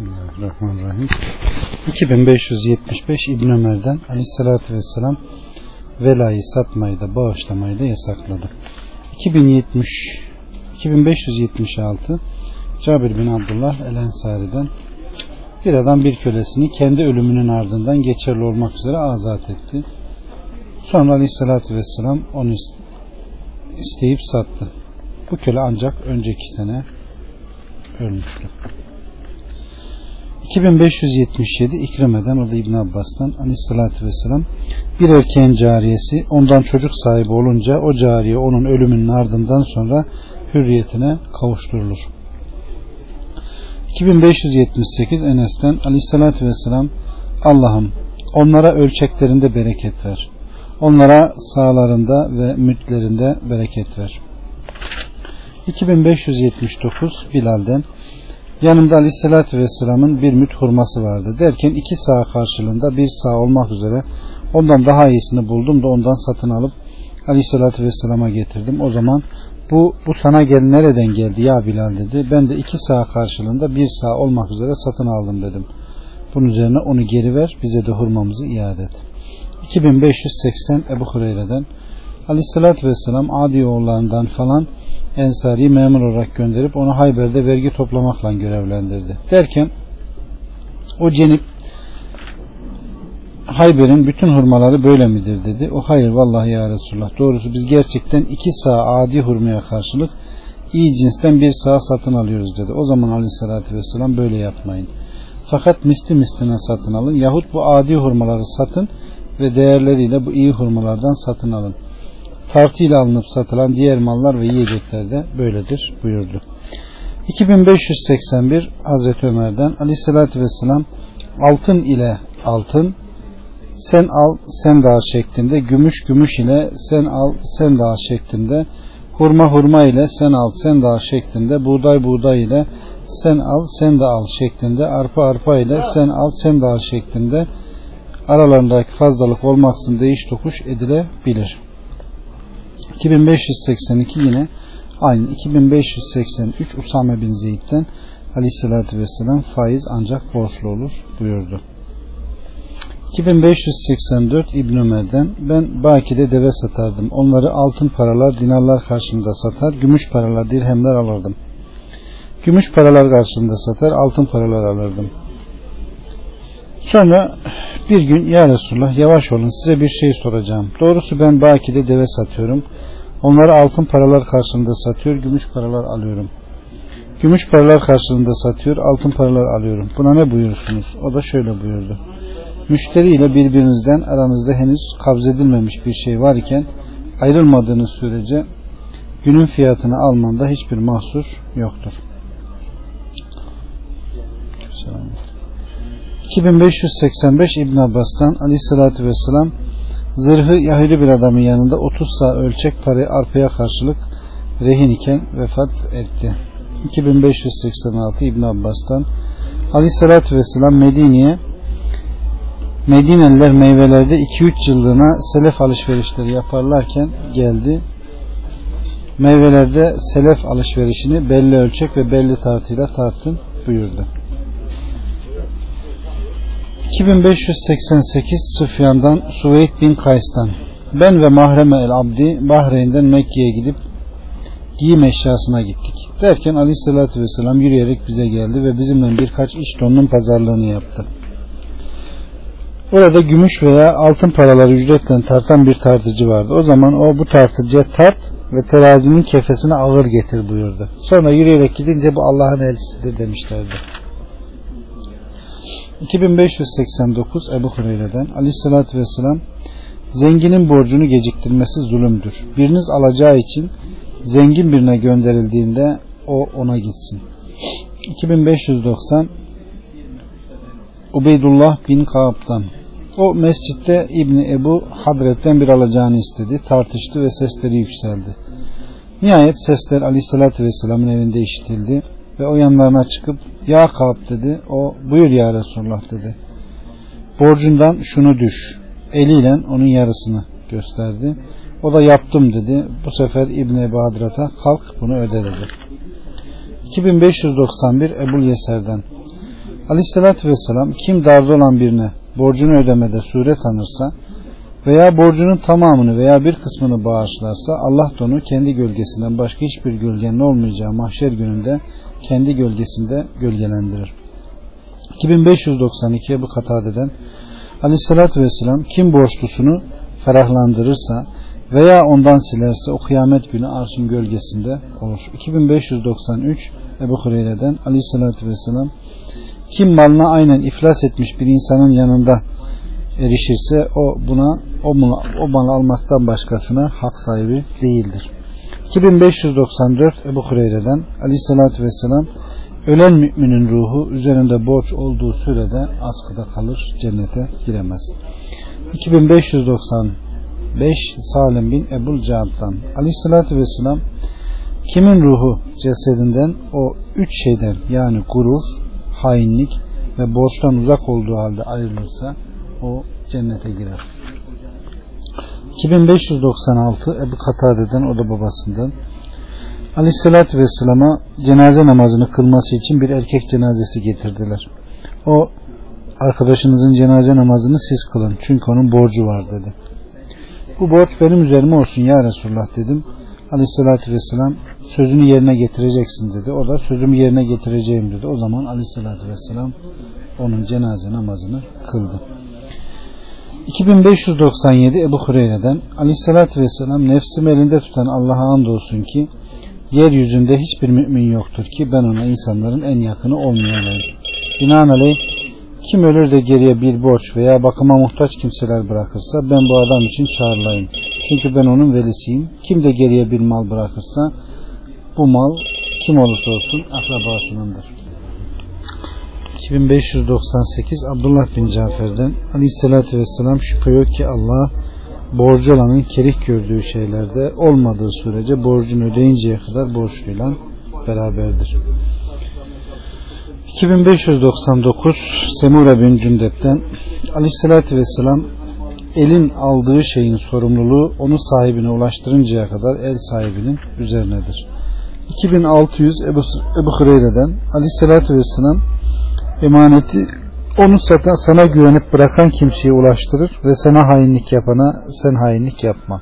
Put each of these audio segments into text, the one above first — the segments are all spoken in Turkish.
Bismillahirrahmanirrahim. 2575 İbn Ömer'den Aleyhisselatü Vesselam velayı satmayı da bağışlamayı da yasakladı. 2070 2576 Cabir bin Abdullah El Ensari'den bir adam bir kölesini kendi ölümünün ardından geçerli olmak üzere azat etti. Sonra Aleyhisselatü Vesselam onu isteyip sattı. Bu köle ancak önceki sene ölmüştü. 2577 İkreme'den o da İbn Abbas'tan Aleyhisselatü Vesselam bir erkeğin cariyesi ondan çocuk sahibi olunca o cariye onun ölümünün ardından sonra hürriyetine kavuşturulur. 2578 Enes'ten Aleyhisselatü Vesselam Allah'ım onlara ölçeklerinde bereket ver. Onlara sağlarında ve mütlerinde bereket ver. 2579 Bilal'den Yanımda Aleyhisselatü Vesselam'ın bir müt hurması vardı. Derken iki sağ karşılığında bir sağ olmak üzere ondan daha iyisini buldum da ondan satın alıp Aleyhisselatü Vesselam'a getirdim. O zaman bu, bu sana gel nereden geldi ya Bilal dedi. Ben de iki sağ karşılığında bir sağ olmak üzere satın aldım dedim. Bunun üzerine onu geri ver bize de hurmamızı iade et. 2580 Ebu Hureyre'den Aleyhisselatü Vesselam Adi oğullarından falan Ensari memur olarak gönderip onu Hayber'de vergi toplamakla görevlendirdi. Derken o cenip Hayber'in bütün hurmaları böyle midir dedi. O hayır vallahi ya Resulullah. Doğrusu biz gerçekten iki sağ adi hurmaya karşılık iyi cinsten bir sağ satın alıyoruz dedi. O zaman aleyhissalatü vesselam böyle yapmayın. Fakat misli misline satın alın. Yahut bu adi hurmaları satın ve değerleriyle bu iyi hurmalardan satın alın tartıyla alınıp satılan diğer mallar ve yiyecekler de böyledir buyurdu. 2581 Hazreti Ömer'den Aleyhisselatü Vesselam altın ile altın sen al sen daha şeklinde gümüş gümüş ile sen al sen daha şeklinde hurma hurma ile sen al sen daha şeklinde buğday buğday ile sen al sen de al şeklinde arpa arpa ile sen al sen daha şeklinde aralarındaki fazlalık olmaksızın değiş tokuş edilebilir. 2582 yine aynı 2583 Usame bin Zeyd'den aleyhissalatü vesselam faiz ancak borçlu olur buyurdu. 2584 İbn Ömer'den ben Baki'de deve satardım. Onları altın paralar, dinarlar karşılığında satar, gümüş paralar, dirhemler alırdım. Gümüş paralar karşılığında satar, altın paralar alırdım. Sonra bir gün ya Resulullah yavaş olun size bir şey soracağım. Doğrusu ben Baki'de deve satıyorum. Onları altın paralar karşılığında satıyor, gümüş paralar alıyorum. Gümüş paralar karşılığında satıyor, altın paralar alıyorum. Buna ne buyursunuz? O da şöyle buyurdu. Müşteri ile birbirinizden aranızda henüz kabz edilmemiş bir şey var iken ayrılmadığınız sürece günün fiyatını almanda hiçbir mahsur yoktur. Selam. 2585 İbn Abbas'tan Aleyhisselatü Vesselam zırhı Yahudi bir adamın yanında 30 sağ ölçek parayı arpaya karşılık rehin iken vefat etti. 2586 İbn Abbas'tan Aleyhisselatü Vesselam Medine'ye Medineliler meyvelerde 2-3 yıllığına selef alışverişleri yaparlarken geldi. Meyvelerde selef alışverişini belli ölçek ve belli tartıyla tartın buyurdu. 2588 Süfyan'dan Suveyd bin Kays'tan ben ve Mahreme el Abdi Bahreyn'den Mekke'ye gidip giyim eşyasına gittik. Derken aleyhissalatü vesselam yürüyerek bize geldi ve bizimle birkaç iş donunun pazarlığını yaptı. Orada gümüş veya altın paraları ücretle tartan bir tartıcı vardı. O zaman o bu tartıcıya tart ve terazinin kefesine ağır getir buyurdu. Sonra yürüyerek gidince bu Allah'ın elçisidir demişlerdi. 2589 Ebu Hureyre'den Aleyhisselatü Vesselam zenginin borcunu geciktirmesi zulümdür. Biriniz alacağı için zengin birine gönderildiğinde o ona gitsin. 2590 Ubeydullah bin Kaab'dan o mescitte İbni Ebu Hadret'ten bir alacağını istedi. Tartıştı ve sesleri yükseldi. Nihayet sesler Aleyhisselatü Vesselam'ın evinde işitildi ve o yanlarına çıkıp ya Kab dedi. O buyur ya Resulullah dedi. Borcundan şunu düş. Eliyle onun yarısını gösterdi. O da yaptım dedi. Bu sefer İbn Ebu Hadrat'a kalk bunu öde dedi. 2591 Ebul Yeser'den Aleyhissalatü vesselam kim darda olan birine borcunu ödemede sure tanırsa veya borcunun tamamını veya bir kısmını bağışlarsa Allah da onu kendi gölgesinden başka hiçbir gölgenin olmayacağı mahşer gününde kendi gölgesinde gölgelendirir. 2592 bu Katade'den Aleyhissalatü vesselam kim borçlusunu ferahlandırırsa veya ondan silerse o kıyamet günü arşın gölgesinde olur. 2593 Ebu Hureyre'den Aleyhissalatü vesselam kim malına aynen iflas etmiş bir insanın yanında erişirse o buna o malı, o malı almaktan başkasına hak sahibi değildir. 2594 Ebu Hureyre'den Aleyhissalatü vesselam ölen müminin ruhu üzerinde borç olduğu sürede askıda kalır cennete giremez. 2595 Salim bin Ebul Caad'dan Aleyhissalatü vesselam kimin ruhu cesedinden o üç şeyden yani gurur, hainlik ve borçtan uzak olduğu halde ayrılırsa o cennete girer. 2596 Ebu Katade'den o da babasından Aleyhisselatü Vesselam'a cenaze namazını kılması için bir erkek cenazesi getirdiler. O arkadaşınızın cenaze namazını siz kılın çünkü onun borcu var dedi. Bu borç benim üzerime olsun ya Resulullah dedim. Aleyhisselatü Vesselam sözünü yerine getireceksin dedi. O da sözümü yerine getireceğim dedi. O zaman Aleyhisselatü Vesselam onun cenaze namazını kıldı. 2597 Ebu Hureyre'den Aleyhisselatü Vesselam nefsimi elinde tutan Allah'a andolsun ki yeryüzünde hiçbir mümin yoktur ki ben ona insanların en yakını olmayanıyım. Binaenaleyh kim ölür de geriye bir borç veya bakıma muhtaç kimseler bırakırsa ben bu adam için çağrılayım. Çünkü ben onun velisiyim. Kim de geriye bir mal bırakırsa bu mal kim olursa olsun akrabasınındır. 2598 Abdullah bin Cafer'den Aleyhisselatü Vesselam şüphe yok ki Allah borcu olanın kerih gördüğü şeylerde olmadığı sürece borcunu ödeyinceye kadar borçluyla beraberdir. 2599 Semura bin Cündep'ten Aleyhisselatü Vesselam elin aldığı şeyin sorumluluğu onu sahibine ulaştırıncaya kadar el sahibinin üzerinedir. 2600 Ebu, Ebu Hureyre'den Aleyhisselatü Vesselam emaneti onu satan, sana güvenip bırakan kimseye ulaştırır ve sana hainlik yapana sen hainlik yapma.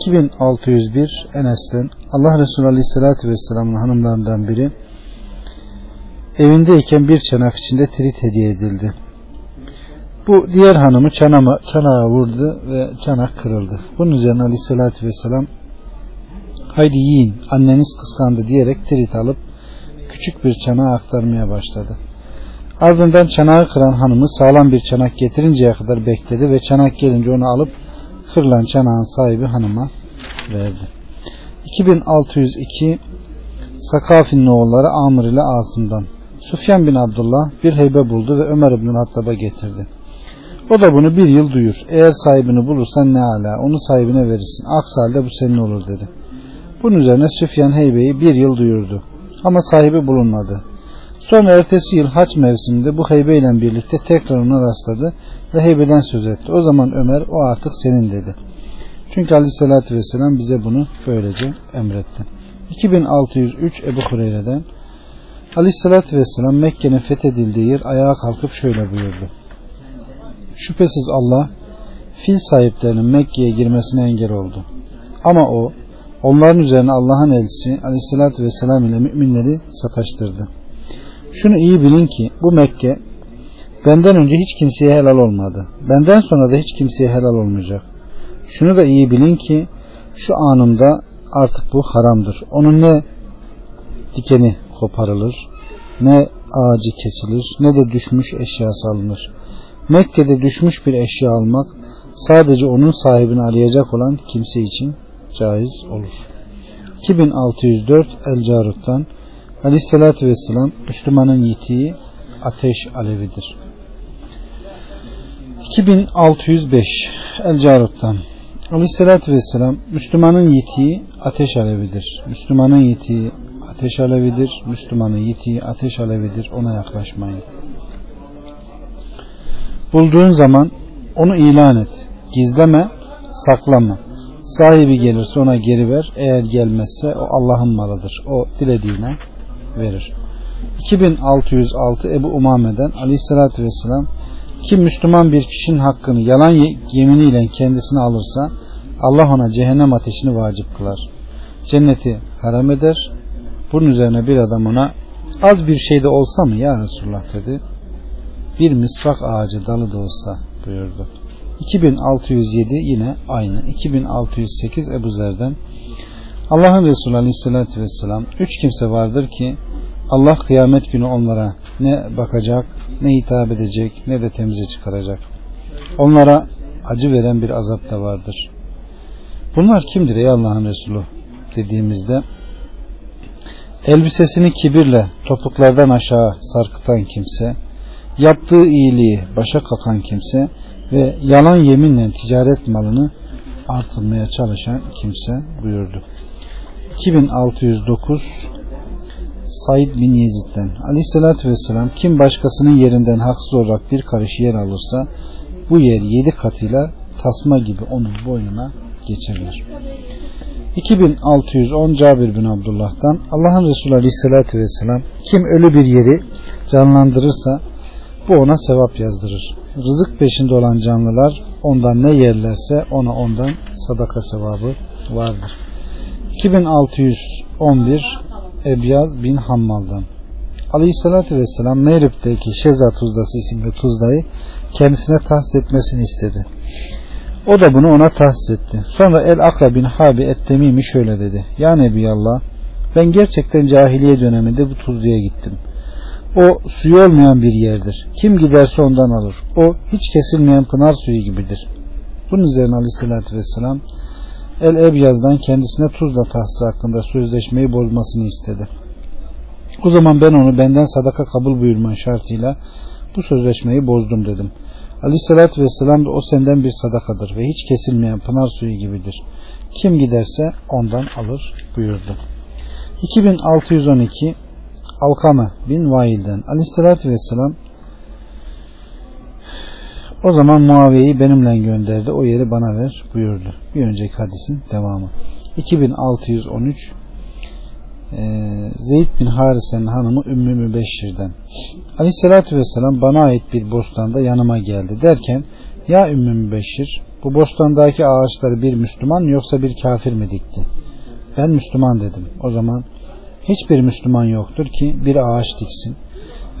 2601 Enes'ten Allah Resulü Aleyhisselatü Vesselam'ın hanımlarından biri evindeyken bir çanak içinde trit hediye edildi. Bu diğer hanımı çanama, çanağa vurdu ve çanak kırıldı. Bunun üzerine Aleyhisselatü Vesselam haydi yiyin anneniz kıskandı diyerek trit alıp küçük bir çanağa aktarmaya başladı. Ardından çanağı kıran hanımı sağlam bir çanak getirinceye kadar bekledi ve çanak gelince onu alıp kırılan çanağın sahibi hanıma verdi. 2602 Sakafi'nin oğulları Amr ile Asım'dan Sufyan bin Abdullah bir heybe buldu ve Ömer bin Hattab'a getirdi. O da bunu bir yıl duyur. Eğer sahibini bulursan ne ala onu sahibine verirsin. Aksi halde bu senin olur dedi. Bunun üzerine Süfyan heybeyi bir yıl duyurdu. Ama sahibi bulunmadı. Sonra ertesi yıl haç mevsiminde bu heybeyle birlikte tekrar ona rastladı ve heybeden söz etti. O zaman Ömer o artık senin dedi. Çünkü aleyhissalatü vesselam bize bunu böylece emretti. 2603 Ebu Hureyre'den Aleyhissalatü vesselam Mekke'nin fethedildiği yer ayağa kalkıp şöyle buyurdu. Şüphesiz Allah fil sahiplerinin Mekke'ye girmesine engel oldu. Ama o onların üzerine Allah'ın elçisi Aleyhissalatü vesselam ile müminleri sataştırdı. Şunu iyi bilin ki bu Mekke benden önce hiç kimseye helal olmadı. Benden sonra da hiç kimseye helal olmayacak. Şunu da iyi bilin ki şu anımda artık bu haramdır. Onun ne dikeni koparılır, ne ağacı kesilir, ne de düşmüş eşya salınır. Mekke'de düşmüş bir eşya almak sadece onun sahibini arayacak olan kimse için caiz olur. 2604 El Carut'tan Aleyhissalatü Vesselam Müslümanın yitiği ateş alevidir. 2605 El Carut'tan Aleyhissalatü Vesselam Müslümanın yitiği ateş alevidir. Müslümanın yitiği ateş alevidir. Müslümanın yitiği ateş alevidir. Ona yaklaşmayın. Bulduğun zaman onu ilan et. Gizleme, saklama. Sahibi gelirse ona geri ver. Eğer gelmezse o Allah'ın malıdır. O dilediğine verir. 2606 Ebu Umame'den aleyhissalatü vesselam kim Müslüman bir kişinin hakkını yalan yeminiyle kendisine alırsa Allah ona cehennem ateşini vacip kılar. Cenneti haram eder. Bunun üzerine bir adam ona az bir şey de olsa mı ya Resulullah dedi. Bir misvak ağacı dalı da olsa buyurdu. 2607 yine aynı. 2608 Ebu Zer'den Allah'ın Resulü Aleyhisselatü Vesselam üç kimse vardır ki Allah kıyamet günü onlara ne bakacak, ne hitap edecek, ne de temize çıkaracak. Onlara acı veren bir azap da vardır. Bunlar kimdir ey Allah'ın Resulü dediğimizde elbisesini kibirle topuklardan aşağı sarkıtan kimse, yaptığı iyiliği başa kakan kimse ve yalan yeminle ticaret malını artırmaya çalışan kimse buyurdu. 2609 Said bin Yezid'den Aleyhisselatü Vesselam kim başkasının yerinden haksız olarak bir karış yer alırsa bu yer yedi katıyla tasma gibi onun boynuna geçirilir. 2610 Cabir bin Abdullah'tan Allah'ın Resulü Aleyhisselatü Vesselam kim ölü bir yeri canlandırırsa bu ona sevap yazdırır. Rızık peşinde olan canlılar ondan ne yerlerse ona ondan sadaka sevabı vardır. 2611 Ebyaz bin Hammal'dan Aleyhissalatü Vesselam Meyrip'teki Şeza Tuzdası isimli tuzdayı kendisine tahsis etmesini istedi. O da bunu ona tahsis etti. Sonra El Akra bin Habi Ettemimi şöyle dedi. Ya Nebiyallah ben gerçekten cahiliye döneminde bu tuzluya gittim. O suyu olmayan bir yerdir. Kim giderse ondan alır. O hiç kesilmeyen pınar suyu gibidir. Bunun üzerine aleyhissalatü vesselam El Ebyaz'dan kendisine tuzla tahsisi hakkında sözleşmeyi bozmasını istedi. O zaman ben onu benden sadaka kabul buyurman şartıyla bu sözleşmeyi bozdum dedim. Aleyhissalatü vesselam da o senden bir sadakadır ve hiç kesilmeyen pınar suyu gibidir. Kim giderse ondan alır buyurdu. 2612 Alkame bin Vail'den Aleyhissalatü vesselam o zaman Muaviye'yi benimle gönderdi. O yeri bana ver buyurdu. Bir önceki hadisin devamı. 2613 ee, Zeyd bin Harise'nin hanımı Ümmü Mübeşşir'den Aleyhisselatü Vesselam bana ait bir bostanda yanıma geldi derken ya Ümmü Mübeşşir bu bostandaki ağaçları bir Müslüman yoksa bir kafir mi dikti? Ben Müslüman dedim. O zaman hiçbir Müslüman yoktur ki bir ağaç diksin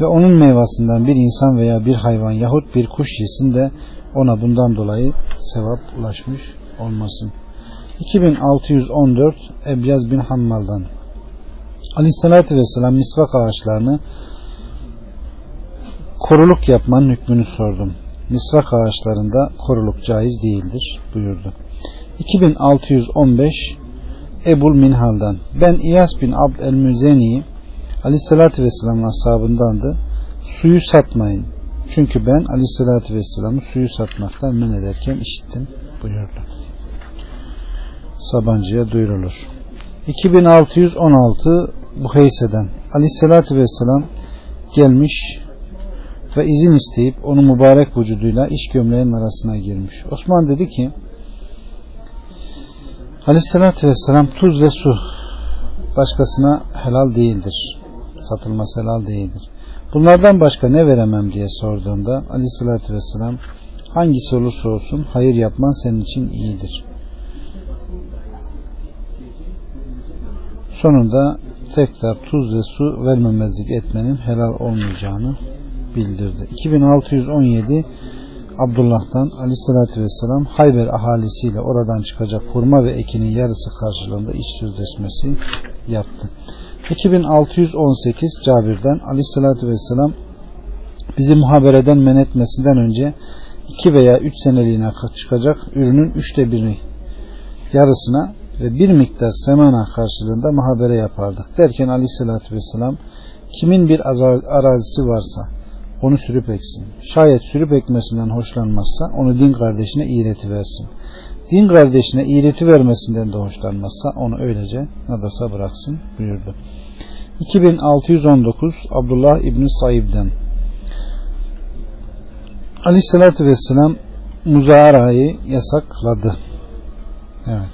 ve onun meyvasından bir insan veya bir hayvan yahut bir kuş yesin de ona bundan dolayı sevap ulaşmış olmasın. 2614 Ebyaz bin Hammal'dan Aleyhisselatü Vesselam misvak ağaçlarını koruluk yapmanın hükmünü sordum. Misvak ağaçlarında koruluk caiz değildir buyurdu. 2615 Ebul Minhal'dan ben İyas bin Abd el-Müzeni'yi Aleyhisselatü Vesselam'ın ashabındandı. Suyu satmayın. Çünkü ben Aleyhisselatü Vesselam'ı suyu satmaktan men ederken işittim buyurdu. Sabancı'ya duyurulur. 2616 Buheyse'den Aleyhisselatü Vesselam gelmiş ve izin isteyip onu mübarek vücuduyla iş gömleğinin arasına girmiş. Osman dedi ki Aleyhisselatü Vesselam tuz ve su başkasına helal değildir. Satılması helal değildir. Bunlardan başka ne veremem diye sorduğunda Aleyhisselatü Vesselam hangisi olursa olsun hayır yapman senin için iyidir. Sonunda tekrar tuz ve su vermemezlik etmenin helal olmayacağını bildirdi. 2617 Abdullah'tan aleyhissalatü vesselam Hayber ahalisiyle oradan çıkacak hurma ve ekinin yarısı karşılığında iş sözleşmesi yaptı. 2618 Cabir'den aleyhissalatü vesselam bizi muhabereden men etmesinden önce 2 veya 3 seneliğine çıkacak ürünün üçte birini yarısına ve bir miktar semana karşılığında muhabere yapardık. Derken aleyhissalatü vesselam kimin bir arazisi varsa onu sürüp eksin. Şayet sürüp ekmesinden hoşlanmazsa onu din kardeşine iğreti versin. Din kardeşine iğreti vermesinden de hoşlanmazsa onu öylece nadasa bıraksın buyurdu. 2619 Abdullah İbni Saib'den Aleyhisselatü Vesselam muzarayı yasakladı. Evet.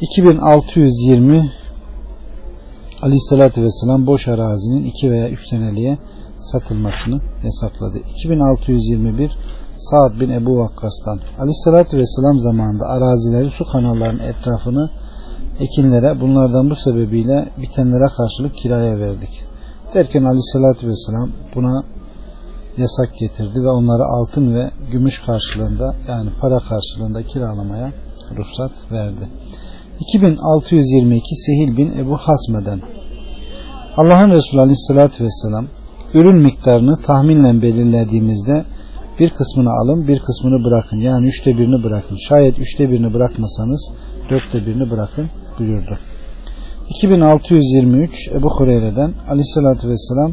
2620 Aleyhisselatü Vesselam boş arazinin 2 veya 3 seneliğe satılmasını yasakladı. 2621 Sa'd bin Ebu Vakkas'tan Aleyhisselatü Vesselam zamanında arazileri su kanallarının etrafını ekinlere bunlardan bu sebebiyle bitenlere karşılık kiraya verdik. Derken Aleyhisselatü Vesselam buna yasak getirdi ve onları altın ve gümüş karşılığında yani para karşılığında kiralamaya ruhsat verdi. 2622 Sehil bin Ebu Hasme'den Allah'ın Resulü Aleyhisselatü Vesselam ürün miktarını tahminle belirlediğimizde bir kısmını alın bir kısmını bırakın. Yani üçte birini bırakın. Şayet üçte birini bırakmasanız dörtte birini bırakın buyurdu. 2623 Ebu Hureyre'den Aleyhisselatü Vesselam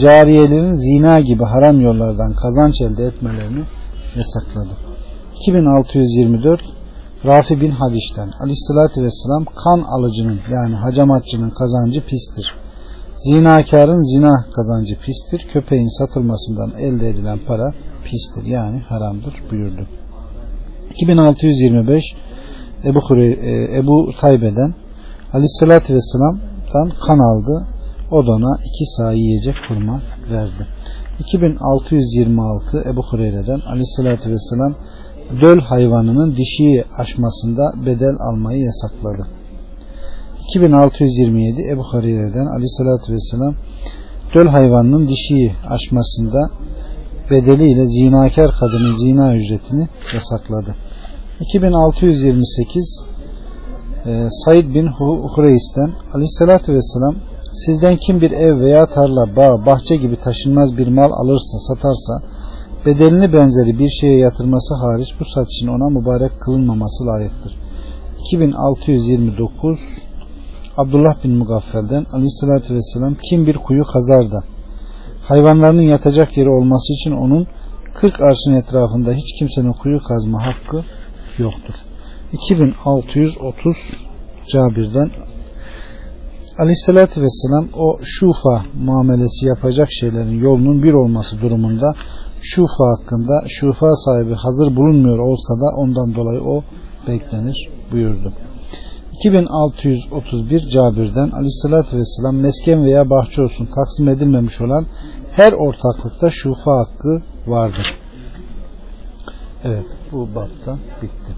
cariyelerin zina gibi haram yollardan kazanç elde etmelerini yasakladı. 2624 Rafi bin Hadiş'ten Aleyhisselatü Vesselam kan alıcının yani hacamatçının kazancı pistir. Zinakarın zina kazancı pistir. Köpeğin satılmasından elde edilen para pistir yani haramdır buyurdu. 2625 Ebu, Hurey, e, Ebu Taybe'den Aleyhisselatü Vesselam'dan kan aldı. O da ona iki sağ yiyecek kurma verdi. 2626 Ebu Hureyre'den Aleyhisselatü Vesselam döl hayvanının dişiyi aşmasında bedel almayı yasakladı. 2627 Ebu Hureyre'den Aleyhisselatü Vesselam döl hayvanının dişiyi aşmasında bedeliyle zinakar kadının zina ücretini yasakladı. 2628 e, Said bin Hureys'ten Aleyhisselatü Vesselam sizden kim bir ev veya tarla, bağ, bahçe gibi taşınmaz bir mal alırsa, satarsa bedelini benzeri bir şeye yatırması hariç bu satışın ona mübarek kılınmaması layıktır. 2629 Abdullah bin Mugaffel'den Aleyhisselatü Vesselam kim bir kuyu kazar da hayvanlarının yatacak yeri olması için onun 40 arşın etrafında hiç kimsenin kuyu kazma hakkı yoktur. 2630 Cabir'den Aleyhisselatü Vesselam o şufa muamelesi yapacak şeylerin yolunun bir olması durumunda şufa hakkında şufa sahibi hazır bulunmuyor olsa da ondan dolayı o beklenir buyurdu. 2631 Cabir'den Aleyhisselatü Vesselam mesken veya bahçe olsun taksim edilmemiş olan her ortaklıkta şufa hakkı vardır. Evet bu bapta bitti.